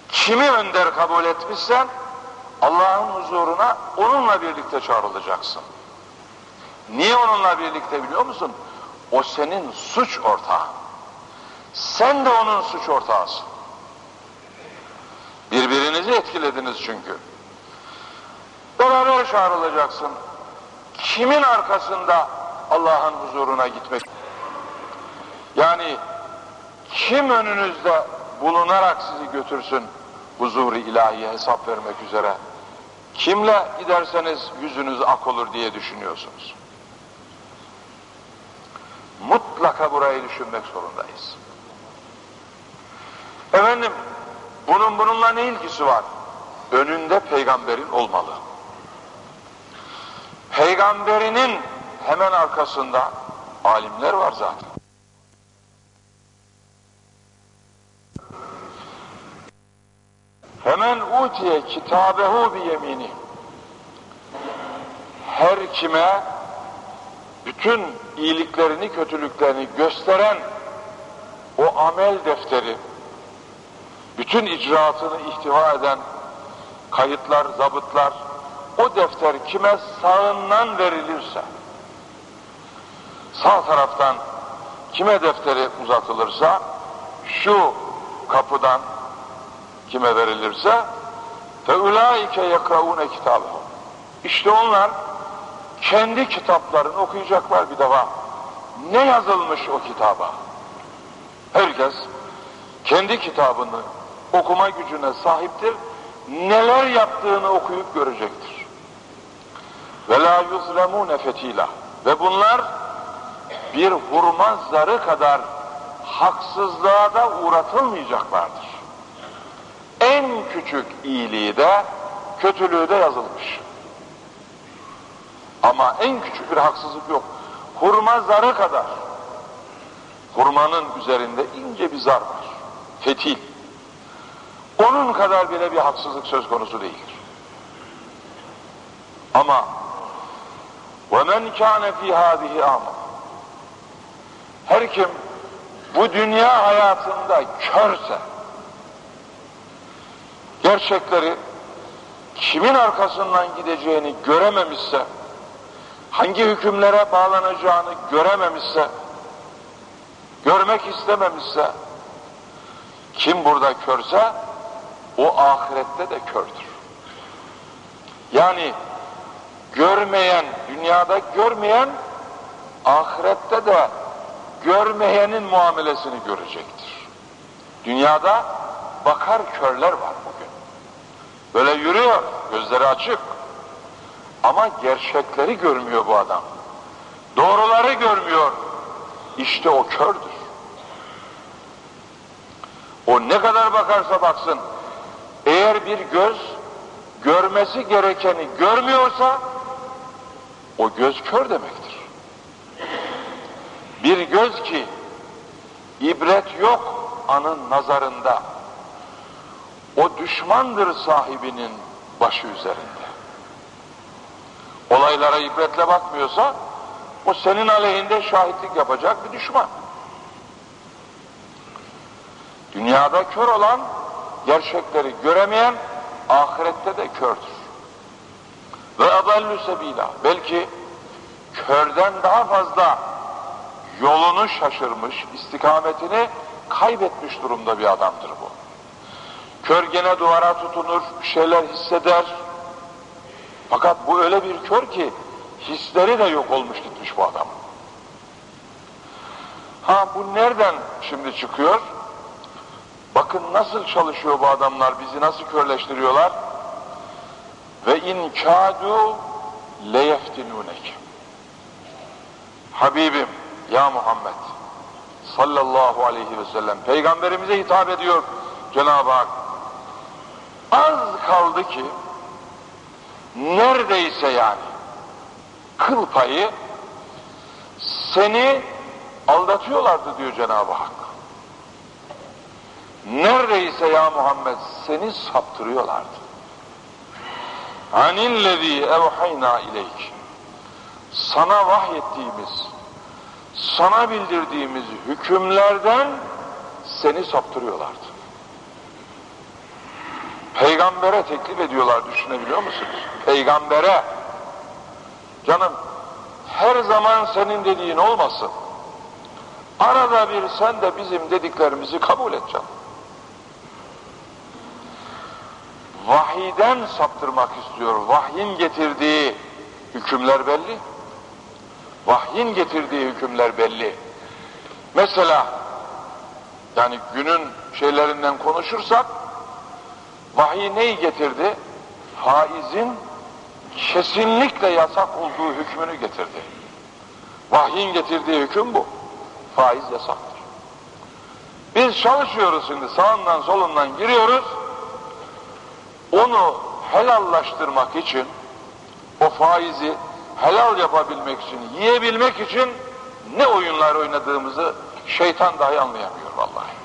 Kimi önder kabul etmişsen Allah'ın huzuruna onunla birlikte çağrılacaksın. Niye onunla birlikte biliyor musun? O senin suç ortağın. Sen de onun suç ortağısın. Birbirinizi etkilediniz çünkü. Beraber çağrılacaksın. Kimin arkasında Allah'ın huzuruna gitmek? Yani kim önünüzde bulunarak sizi götürsün huzur-u ilahiye hesap vermek üzere? Kimle giderseniz yüzünüz ak olur diye düşünüyorsunuz. Mutlaka burayı düşünmek zorundayız. Efendim, bunun bununla ne ilgisi var? Önünde peygamberin olmalı. Peygamberinin hemen arkasında alimler var zaten. Hemen utiye kitabehu bi yemini. Her kime bütün iyiliklerini, kötülüklerini gösteren o amel defteri, bütün icraatını ihtiva eden kayıtlar, zabıtlar, o defter kime sağından verilirse, sağ taraftan kime defteri uzatılırsa, şu kapıdan kime verilirse, فَاُولَٰئِكَ يَقْرَؤُونَ كِتَابَهُمْ İşte onlar kendi kitaplarını okuyacaklar bir defa. Ne yazılmış o kitaba? Herkes kendi kitabını okuma gücüne sahiptir. Neler yaptığını okuyup görecektir. Ve la yuzlemune fetila. Ve bunlar bir hurma zarı kadar haksızlığa da uğratılmayacaklardır. En küçük iyiliği de kötülüğü de yazılmış. Ama en küçük bir haksızlık yok. Hurma zarı kadar. Hurmanın üzerinde ince bir zar var. Fetil. Onun kadar bile bir haksızlık söz konusu değildir. Ama وَمَنْ كَانَ فِي هَذِهِ آمَ Her kim bu dünya hayatında körse, gerçekleri kimin arkasından gideceğini görememişse, hangi hükümlere bağlanacağını görememişse, görmek istememişse, kim burada körse, o ahirette de kördür. Yani görmeyen, dünyada görmeyen, ahirette de görmeyenin muamelesini görecektir. Dünyada bakar körler var bugün. Böyle yürüyor, gözleri açık. Ama gerçekleri görmüyor bu adam. Doğruları görmüyor. İşte o kördür. O ne kadar bakarsa baksın, eğer bir göz görmesi gerekeni görmüyorsa, o göz kör demektir. Bir göz ki, ibret yok anın nazarında, o düşmandır sahibinin başı üzerinde. Olaylara ibretle bakmıyorsa, o senin aleyhinde şahitlik yapacak bir düşman. Dünyada kör olan, gerçekleri göremeyen, ahirette de kördür. Ve adallü sebila, belki körden daha fazla yolunu şaşırmış, istikametini kaybetmiş durumda bir adamdır bu. Kör gene duvara tutunur, bir şeyler hisseder. Fakat bu öyle bir kör ki hisleri de yok olmuş gitmiş bu adam. Ha bu nereden şimdi çıkıyor? Bakın nasıl çalışıyor bu adamlar, bizi nasıl körleştiriyorlar. Ve in kâdû leyeftinûnek. Habibim, ya Muhammed sallallahu aleyhi ve sellem peygamberimize hitap ediyor Cenab-ı Hak. Az kaldı ki neredeyse yani kıl payı seni aldatıyorlardı diyor Cenab-ı Hak. Neredeyse ya Muhammed seni saptırıyorlardı. Anillezî evhayna ileyk. Sana vahyettiğimiz, sana bildirdiğimiz hükümlerden seni saptırıyorlardı. Peygambere teklif ediyorlar düşünebiliyor musunuz? Peygambere. Canım her zaman senin dediğin olmasın. Arada bir sen de bizim dediklerimizi kabul et canım. Vahiden saptırmak istiyor. Vahyin getirdiği hükümler belli. Vahyin getirdiği hükümler belli. Mesela yani günün şeylerinden konuşursak vahiy neyi getirdi? Faizin kesinlikle yasak olduğu hükmünü getirdi. Vahyin getirdiği hüküm bu. Faiz yasaktır. Biz çalışıyoruz şimdi sağından solundan giriyoruz. Onu helallaştırmak için o faizi helal yapabilmek için, yiyebilmek için ne oyunlar oynadığımızı şeytan dahi anlayamıyor vallahi.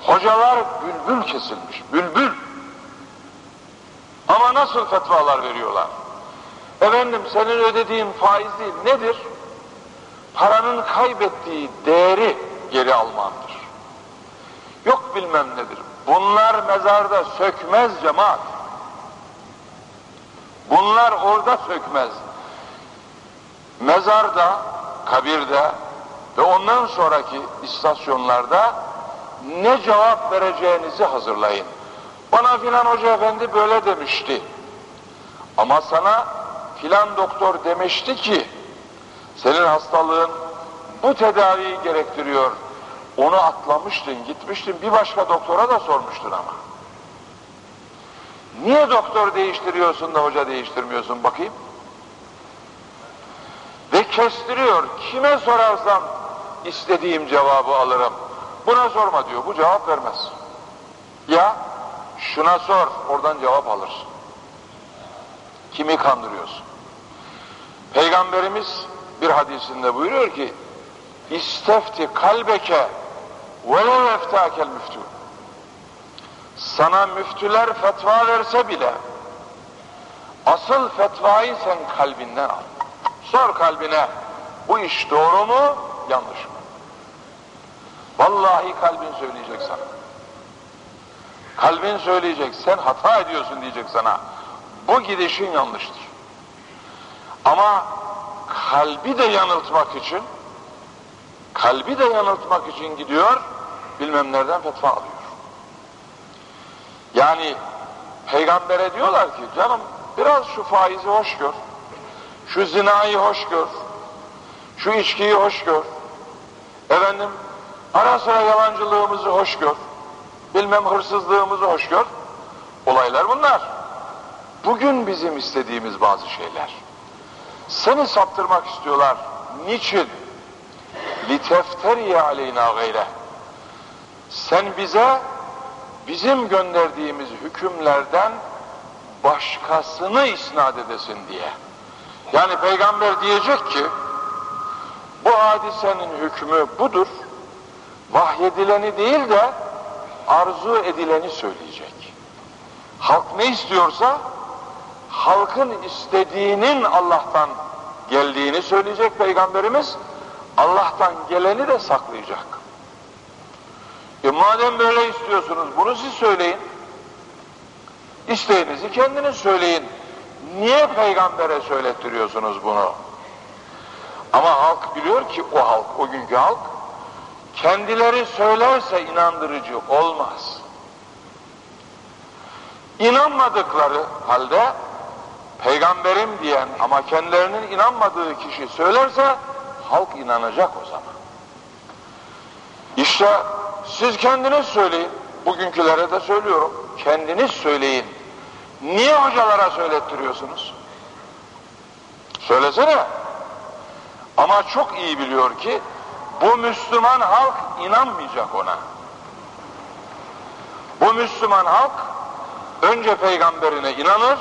Hocalar bülbül kesilmiş, bülbül. Ama nasıl fetvalar veriyorlar? Efendim senin ödediğin faiz değil, nedir? Paranın kaybettiği değeri geri almandır. Yok bilmem nedir. Bunlar mezarda sökmez cemaat. Bunlar orada sökmez. Mezarda, kabirde ve ondan sonraki istasyonlarda ne cevap vereceğinizi hazırlayın. Bana filan hoca efendi böyle demişti. Ama sana filan doktor demişti ki senin hastalığın bu tedaviyi gerektiriyor. Onu atlamıştın, gitmiştin bir başka doktora da sormuştun ama. Niye doktor değiştiriyorsun da hoca değiştirmiyorsun bakayım? Ve kestiriyor. Kime sorarsam istediğim cevabı alırım. Buna sorma diyor. Bu cevap vermez. Ya şuna sor. Oradan cevap alırsın. Kimi kandırıyorsun? Peygamberimiz bir hadisinde buyuruyor ki İstefti kalbeke velev eftakel müftü. Sana müftüler fetva verse bile asıl fetvayı sen kalbinden al. Sor kalbine bu iş doğru mu yanlış mı? Vallahi kalbin söyleyecek sana. Kalbin söyleyecek sen hata ediyorsun diyecek sana. Bu gidişin yanlıştır. Ama kalbi de yanıltmak için kalbi de yanıltmak için gidiyor bilmem nereden fetva alıyor. Yani peygambere diyorlar ki canım biraz şu faizi hoş gör. Şu zinayı hoş gör. Şu içkiyi hoş gör. Efendim ara sıra yalancılığımızı hoş gör. Bilmem hırsızlığımızı hoş gör. Olaylar bunlar. Bugün bizim istediğimiz bazı şeyler. Seni saptırmak istiyorlar. Niçin? لِتَفْتَرِيَ عَلَيْنَا غَيْرَهِ Sen bize bizim gönderdiğimiz hükümlerden başkasını isnat edesin diye. Yani peygamber diyecek ki bu hadisenin hükmü budur. Vahyedileni değil de arzu edileni söyleyecek. Halk ne istiyorsa halkın istediğinin Allah'tan geldiğini söyleyecek peygamberimiz. Allah'tan geleni de saklayacak. E madem böyle istiyorsunuz bunu siz söyleyin. İsteğinizi kendiniz söyleyin. Niye peygambere söylettiriyorsunuz bunu? Ama halk biliyor ki o halk, o günkü halk kendileri söylerse inandırıcı olmaz. İnanmadıkları halde peygamberim diyen ama kendilerinin inanmadığı kişi söylerse halk inanacak o zaman. İşte siz kendiniz söyleyin. Bugünkülere de söylüyorum. Kendiniz söyleyin. Niye hocalara söylettiriyorsunuz? Söylesene. Ama çok iyi biliyor ki bu Müslüman halk inanmayacak ona. Bu Müslüman halk önce peygamberine inanır,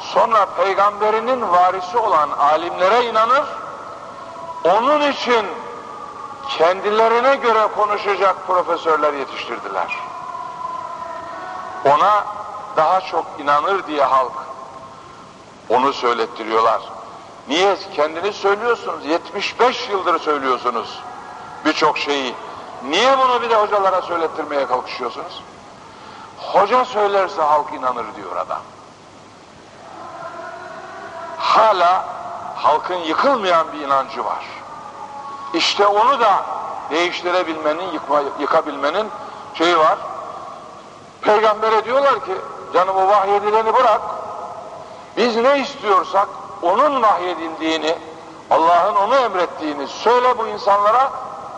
sonra peygamberinin varisi olan alimlere inanır, onun için kendilerine göre konuşacak profesörler yetiştirdiler. Ona daha çok inanır diye halk onu söylettiriyorlar. Niye? Kendiniz söylüyorsunuz. 75 yıldır söylüyorsunuz birçok şeyi. Niye bunu bir de hocalara söylettirmeye kalkışıyorsunuz? Hoca söylerse halk inanır diyor adam. Hala halkın yıkılmayan bir inancı var. İşte onu da değiştirebilmenin, yıkma, yıkabilmenin şeyi var. Peygambere diyorlar ki, canım o vahyedileni bırak, biz ne istiyorsak onun vahyedildiğini Allah'ın onu emrettiğini söyle bu insanlara,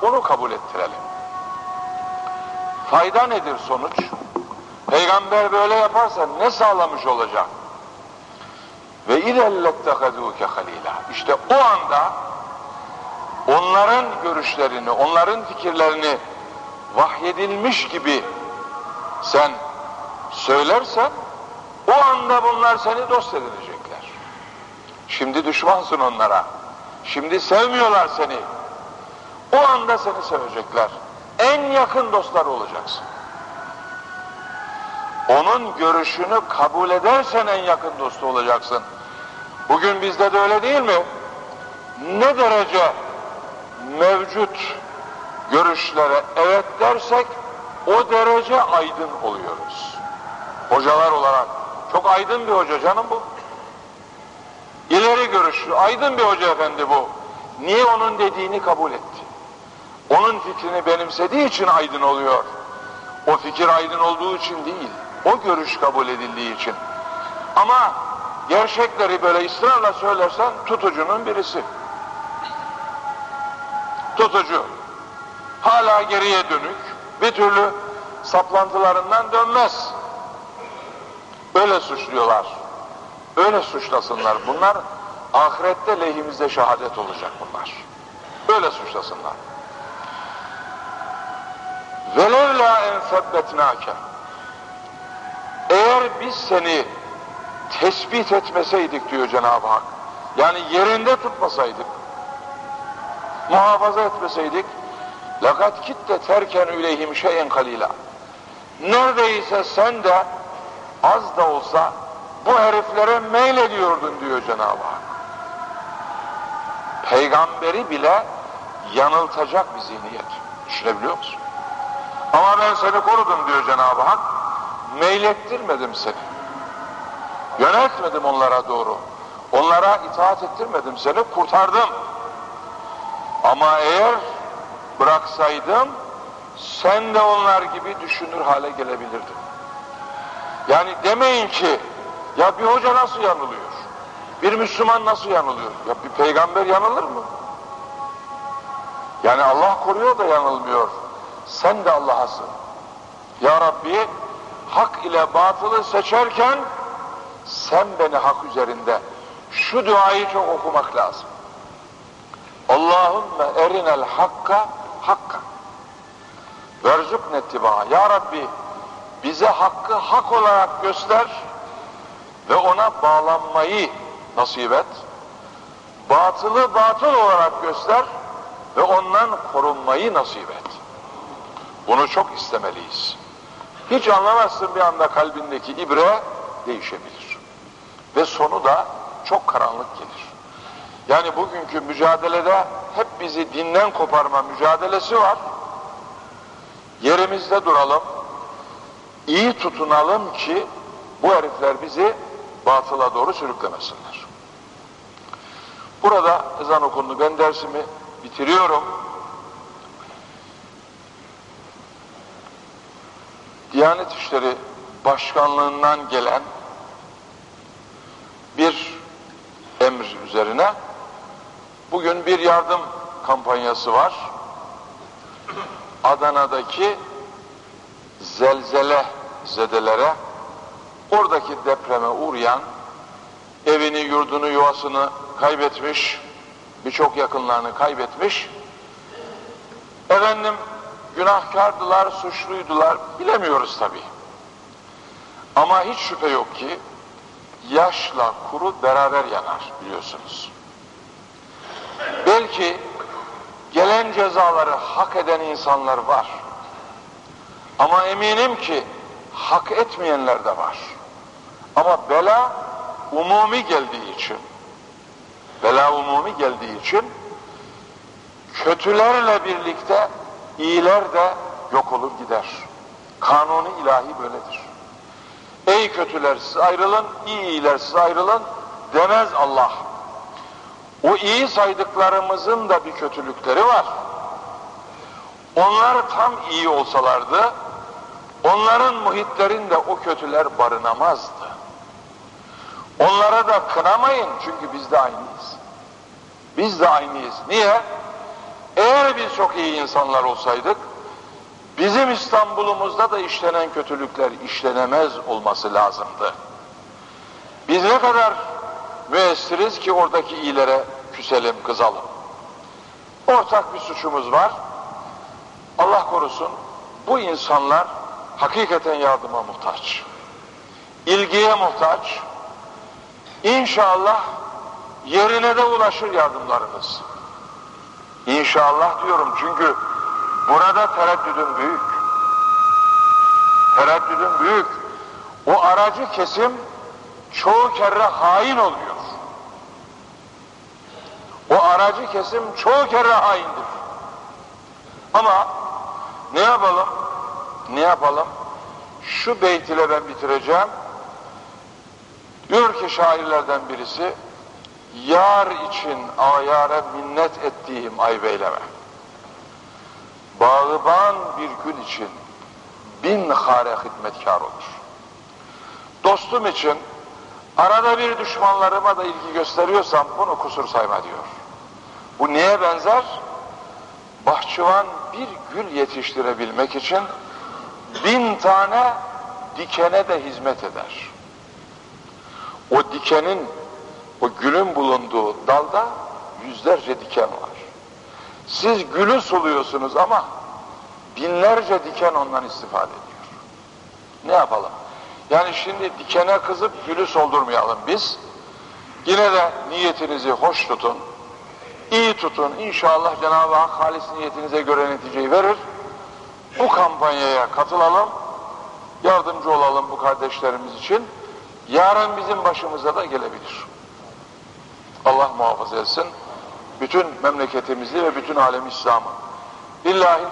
onu kabul ettirelim. Fayda nedir sonuç? Peygamber böyle yaparsa ne sağlamış olacak? Ve idellettehaduke halila. İşte o anda onların görüşlerini, onların fikirlerini vahyedilmiş gibi sen söylersen o anda bunlar seni dost edinecekler. Şimdi düşmansın onlara. Şimdi sevmiyorlar seni. O anda seni sevecekler. En yakın dostlar olacaksın. Onun görüşünü kabul edersen en yakın dostu olacaksın. Bugün bizde de öyle değil mi? Ne derece mevcut görüşlere evet dersek o derece aydın oluyoruz. Hocalar olarak. Çok aydın bir hoca canım bu. İleri görüşlü, aydın bir hoca efendi bu. Niye onun dediğini kabul etti? Onun fikrini benimsediği için aydın oluyor. O fikir aydın olduğu için değil. O görüş kabul edildiği için. Ama gerçekleri böyle ısrarla söylersen tutucunun birisi. Tutucu. Hala geriye dönük. Bir türlü saplantılarından dönmez. Öyle suçluyorlar. Öyle suçlasınlar. Bunlar ahirette lehimizde şehadet olacak bunlar. Öyle suçlasınlar. Velevla en sebbetnâke eğer biz seni tespit etmeseydik diyor Cenab-ı Hak yani yerinde tutmasaydık muhafaza etmeseydik lakat kitte terken üleyhim şeyen kalila neredeyse sen de az da olsa bu heriflere meylediyordun diyor Cenab-ı Hak peygamberi bile yanıltacak bir zihniyet düşünebiliyor musun? Ama ben seni korudum diyor Cenab-ı Hak. Meylettirmedim seni. Yöneltmedim onlara doğru. Onlara itaat ettirmedim seni, kurtardım. Ama eğer bıraksaydım, sen de onlar gibi düşünür hale gelebilirdin. Yani demeyin ki, ya bir hoca nasıl yanılıyor? Bir Müslüman nasıl yanılıyor? Ya bir peygamber yanılır mı? Yani Allah koruyor da yanılmıyor sen de Allah'asın. Ya Rabbi hak ile batılı seçerken sen beni hak üzerinde şu duayı çok okumak lazım. Allahümme erinel hakka hakka verzukne ittiba. Ya Rabbi bize hakkı hak olarak göster ve ona bağlanmayı nasip et. Batılı batıl olarak göster ve ondan korunmayı nasip et. Bunu çok istemeliyiz. Hiç anlamazsın bir anda kalbindeki ibre değişebilir. Sonu da çok karanlık gelir. Yani bugünkü mücadelede hep bizi dinden koparma mücadelesi var. Yerimizde duralım, iyi tutunalım ki bu herifler bizi batıla doğru sürüklemesinler. Burada ezan okundu. Ben dersimi bitiriyorum. Diyanet İşleri Başkanlığından gelen bir emir üzerine bugün bir yardım kampanyası var. Adana'daki zelzele zedelere oradaki depreme uğrayan evini, yurdunu, yuvasını kaybetmiş, birçok yakınlarını kaybetmiş. Efendim günahkardılar, suçluydular bilemiyoruz tabi. Ama hiç şüphe yok ki yaşla kuru beraber yanar biliyorsunuz. Belki gelen cezaları hak eden insanlar var. Ama eminim ki hak etmeyenler de var. Ama bela umumi geldiği için bela umumi geldiği için kötülerle birlikte İyiler de yok olur gider. Kanuni ilahi böyledir. Ey kötüler siz ayrılın, iyi iyiler siz ayrılın demez Allah. O iyi saydıklarımızın da bir kötülükleri var. Onlar tam iyi olsalardı, onların muhitlerinde o kötüler barınamazdı. Onlara da kınamayın çünkü biz de aynıyız. Biz de aynıyız. Niye? Eğer biz çok iyi insanlar olsaydık, bizim İstanbul'umuzda da işlenen kötülükler işlenemez olması lazımdı. Biz ne kadar müessiriz ki oradaki iyilere küselim, kızalım. Ortak bir suçumuz var. Allah korusun bu insanlar hakikaten yardıma muhtaç. İlgiye muhtaç. İnşallah yerine de ulaşır yardımlarınız. İnşallah diyorum çünkü burada tereddüdüm büyük. Tereddüdüm büyük. O aracı kesim çoğu kere hain oluyor. O aracı kesim çoğu kere haindir. Ama ne yapalım? Ne yapalım? Şu beyt ile ben bitireceğim. Diyor ki şairlerden birisi, Yar için ayara minnet ettiğim ay beyleme. Bağıban bir gül için bin hare hizmetkar olur. Dostum için arada bir düşmanlarıma da ilgi gösteriyorsam bunu kusur sayma diyor. Bu neye benzer? Bahçıvan bir gül yetiştirebilmek için bin tane dikene de hizmet eder. O dikenin, o gülün bulunduğu dalda yüzlerce diken var. Siz gülü suluyorsunuz ama binlerce diken ondan istifade ediyor. Ne yapalım? Yani şimdi dikene kızıp gülü soldurmayalım biz. Yine de niyetinizi hoş tutun, iyi tutun. İnşallah Cenab-ı Hak halis niyetinize göre neticeyi verir. Bu kampanyaya katılalım, yardımcı olalım bu kardeşlerimiz için. Yarın bizim başımıza da gelebilir. Allah muhafaza etsin. Bütün memleketimizi ve bütün alem İslam'ı. Billahi